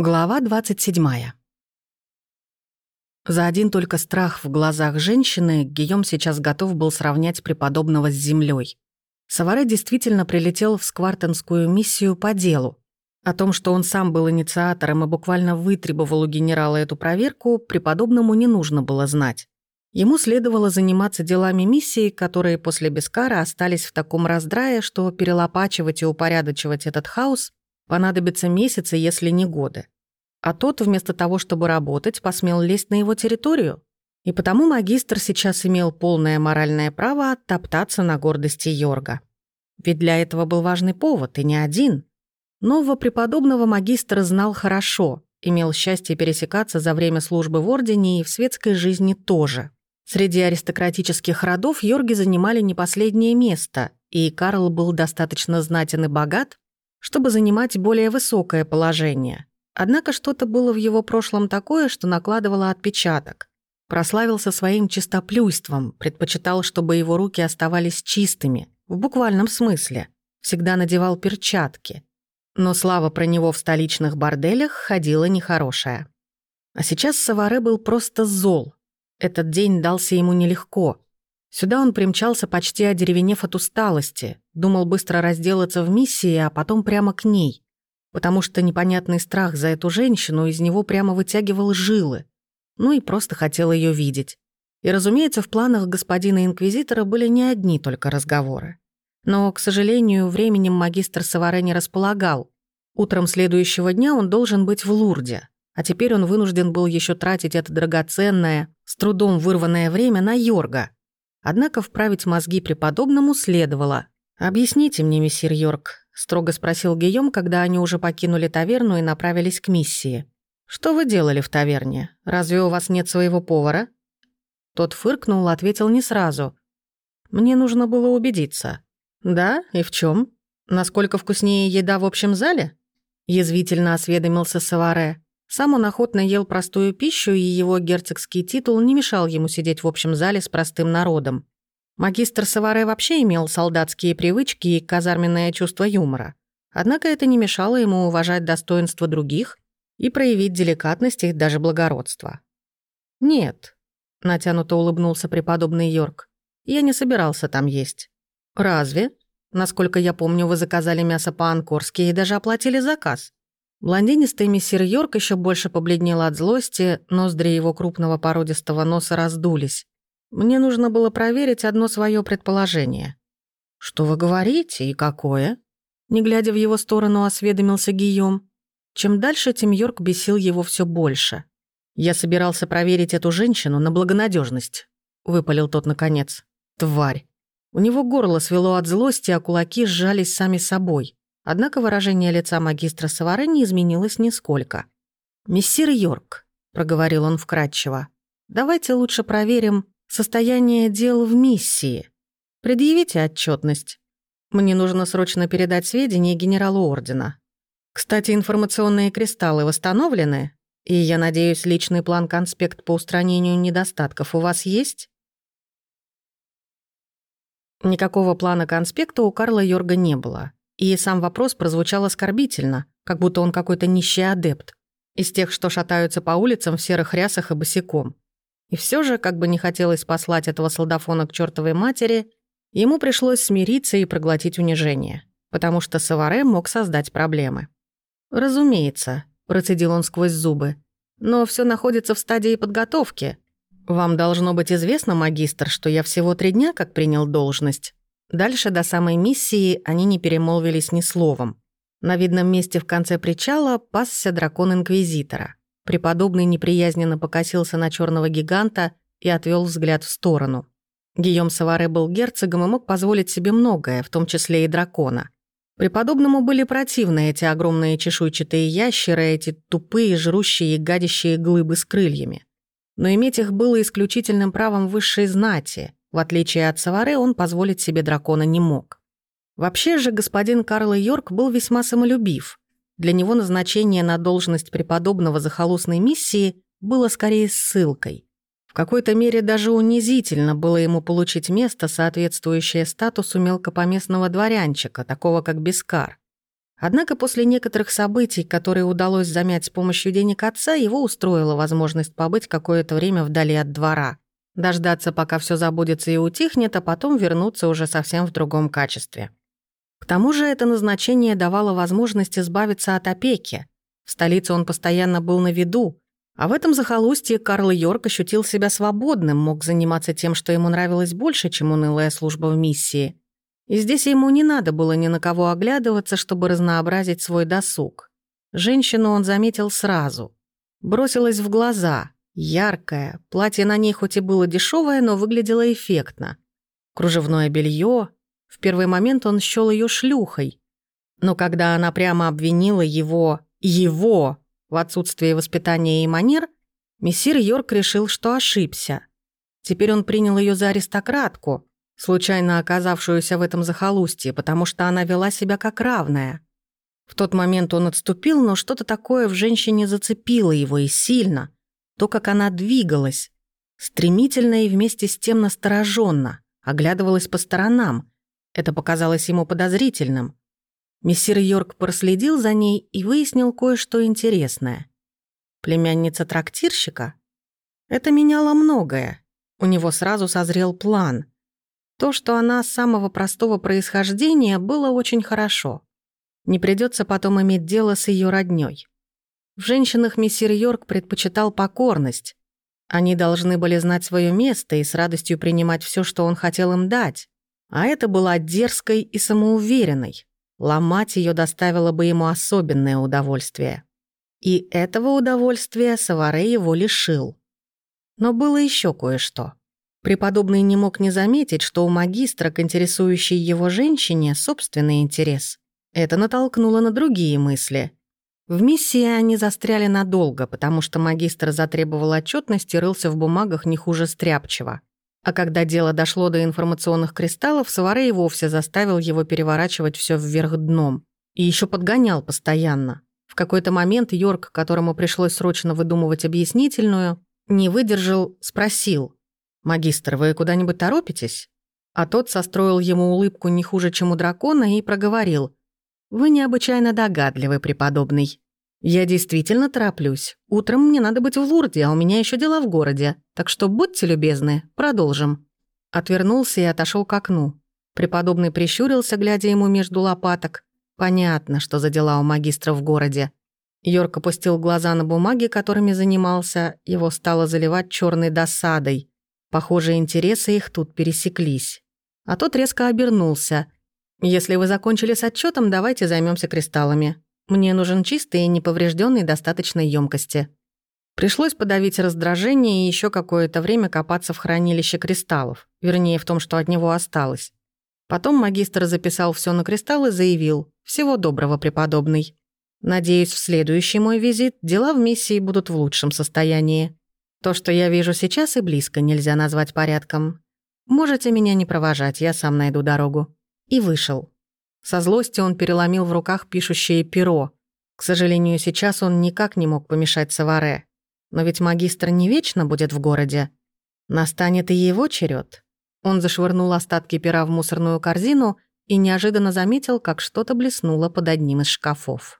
Глава 27. За один только страх в глазах женщины Гийом сейчас готов был сравнять преподобного с землей. Саваре действительно прилетел в сквартенскую миссию по делу. О том, что он сам был инициатором и буквально вытребовал у генерала эту проверку, преподобному не нужно было знать. Ему следовало заниматься делами миссии, которые после Бескара остались в таком раздрае, что перелопачивать и упорядочивать этот хаос Понадобится месяцы, если не годы. А тот, вместо того, чтобы работать, посмел лезть на его территорию. И потому магистр сейчас имел полное моральное право оттоптаться на гордости Йорга. Ведь для этого был важный повод, и не один. Нового преподобного магистра знал хорошо, имел счастье пересекаться за время службы в Ордене и в светской жизни тоже. Среди аристократических родов Йорги занимали не последнее место, и Карл был достаточно знатен и богат, чтобы занимать более высокое положение. Однако что-то было в его прошлом такое, что накладывало отпечаток. Прославился своим чистоплюйством, предпочитал, чтобы его руки оставались чистыми, в буквальном смысле. Всегда надевал перчатки. Но слава про него в столичных борделях ходила нехорошая. А сейчас Саваре был просто зол. Этот день дался ему нелегко. Сюда он примчался почти одеревенев от усталости, думал быстро разделаться в миссии, а потом прямо к ней, потому что непонятный страх за эту женщину из него прямо вытягивал жилы, ну и просто хотел ее видеть. И, разумеется, в планах господина инквизитора были не одни только разговоры. Но, к сожалению, временем магистр Саваре не располагал. Утром следующего дня он должен быть в Лурде, а теперь он вынужден был еще тратить это драгоценное, с трудом вырванное время на Йорга — Однако вправить мозги преподобному следовало. «Объясните мне, мессир Йорк», — строго спросил Гийом, когда они уже покинули таверну и направились к миссии. «Что вы делали в таверне? Разве у вас нет своего повара?» Тот фыркнул, ответил не сразу. «Мне нужно было убедиться». «Да? И в чем? Насколько вкуснее еда в общем зале?» Язвительно осведомился Саваре. Сам он охотно ел простую пищу, и его герцогский титул не мешал ему сидеть в общем зале с простым народом. Магистр Саваре вообще имел солдатские привычки и казарменное чувство юмора. Однако это не мешало ему уважать достоинства других и проявить деликатность и даже благородство. «Нет», — натянуто улыбнулся преподобный Йорк, — «я не собирался там есть». «Разве? Насколько я помню, вы заказали мясо по-анкорски и даже оплатили заказ». Блондинистый мессир Йорк еще больше побледнел от злости, ноздри его крупного породистого носа раздулись. Мне нужно было проверить одно свое предположение. «Что вы говорите и какое?» Не глядя в его сторону, осведомился Гийом. Чем дальше, тем Йорк бесил его все больше. «Я собирался проверить эту женщину на благонадежность, выпалил тот наконец. «Тварь!» У него горло свело от злости, а кулаки сжались сами собой. Однако выражение лица магистра Саваре не изменилось нисколько. «Мессир Йорк», — проговорил он вкратчиво, — «давайте лучше проверим состояние дел в миссии. Предъявите отчетность. Мне нужно срочно передать сведения генералу Ордена. Кстати, информационные кристаллы восстановлены, и, я надеюсь, личный план-конспект по устранению недостатков у вас есть?» Никакого плана конспекта у Карла Йорга не было. И сам вопрос прозвучал оскорбительно, как будто он какой-то нищий адепт. Из тех, что шатаются по улицам в серых рясах и босиком. И все же, как бы не хотелось послать этого солдафона к чертовой матери, ему пришлось смириться и проглотить унижение, потому что Саваре мог создать проблемы. «Разумеется», — процедил он сквозь зубы, «но все находится в стадии подготовки. Вам должно быть известно, магистр, что я всего три дня как принял должность. Дальше до самой миссии они не перемолвились ни словом. На видном месте в конце причала пасся дракон Инквизитора. Преподобный неприязненно покосился на черного гиганта и отвел взгляд в сторону. Гийом Саваре был герцогом и мог позволить себе многое, в том числе и дракона. Преподобному были противны эти огромные чешуйчатые ящеры, эти тупые, жрущие и гадящие глыбы с крыльями. Но иметь их было исключительным правом высшей знати — в отличие от Саваре, он позволить себе дракона не мог. Вообще же господин Карл Йорк был весьма самолюбив. Для него назначение на должность преподобного захолустной миссии было скорее ссылкой. В какой-то мере даже унизительно было ему получить место, соответствующее статусу мелкопоместного дворянчика, такого как Бескар. Однако после некоторых событий, которые удалось замять с помощью денег отца, его устроила возможность побыть какое-то время вдали от двора. Дождаться, пока все забудется и утихнет, а потом вернуться уже совсем в другом качестве. К тому же это назначение давало возможность избавиться от опеки. В столице он постоянно был на виду, а в этом захолустье Карл Йорк ощутил себя свободным, мог заниматься тем, что ему нравилось больше, чем унылая служба в миссии. И здесь ему не надо было ни на кого оглядываться, чтобы разнообразить свой досуг. Женщину он заметил сразу. Бросилась в глаза, яркая, платье на ней хоть и было дешевое, но выглядело эффектно. Кружевное белье. В первый момент он счёл ее шлюхой. Но когда она прямо обвинила его, его, в отсутствии воспитания и манер, мессир Йорк решил, что ошибся. Теперь он принял ее за аристократку, случайно оказавшуюся в этом захолустье, потому что она вела себя как равная. В тот момент он отступил, но что-то такое в женщине зацепило его и сильно. То, как она двигалась, стремительно и вместе с тем настороженно, оглядывалась по сторонам. Это показалось ему подозрительным. Мессир Йорк проследил за ней и выяснил кое-что интересное. Племянница трактирщика? Это меняло многое. У него сразу созрел план — то, что она самого простого происхождения, было очень хорошо. Не придется потом иметь дело с ее роднёй. В женщинах мессир Йорк предпочитал покорность. Они должны были знать свое место и с радостью принимать все, что он хотел им дать. А это была дерзкой и самоуверенной. Ломать ее доставило бы ему особенное удовольствие. И этого удовольствия Саваре его лишил. Но было еще кое-что. Преподобный не мог не заметить, что у магистра к интересующей его женщине собственный интерес. Это натолкнуло на другие мысли. В миссии они застряли надолго, потому что магистр затребовал отчетность и рылся в бумагах не хуже стряпчего. А когда дело дошло до информационных кристаллов, Саваре и вовсе заставил его переворачивать все вверх дном. И еще подгонял постоянно. В какой-то момент Йорк, которому пришлось срочно выдумывать объяснительную, не выдержал, спросил – «Магистр, вы куда-нибудь торопитесь?» А тот состроил ему улыбку не хуже, чем у дракона, и проговорил. «Вы необычайно догадливый, преподобный. Я действительно тороплюсь. Утром мне надо быть в Лурде, а у меня еще дела в городе. Так что будьте любезны, продолжим». Отвернулся и отошел к окну. Преподобный прищурился, глядя ему между лопаток. Понятно, что за дела у магистра в городе. Йорк опустил глаза на бумаги, которыми занимался, его стало заливать черной досадой. Похоже, интересы их тут пересеклись. А тот резко обернулся. «Если вы закончили с отчетом, давайте займемся кристаллами. Мне нужен чистый и неповрежденный достаточной емкости. Пришлось подавить раздражение и еще какое-то время копаться в хранилище кристаллов, вернее, в том, что от него осталось. Потом магистр записал все на кристалл и заявил «Всего доброго, преподобный». Надеюсь, в следующий мой визит дела в миссии будут в лучшем состоянии. То, что я вижу сейчас, и близко нельзя назвать порядком. Можете меня не провожать, я сам найду дорогу». И вышел. Со злости он переломил в руках пишущее перо. К сожалению, сейчас он никак не мог помешать Саваре. Но ведь магистр не вечно будет в городе. Настанет и его черед. Он зашвырнул остатки пера в мусорную корзину и неожиданно заметил, как что-то блеснуло под одним из шкафов.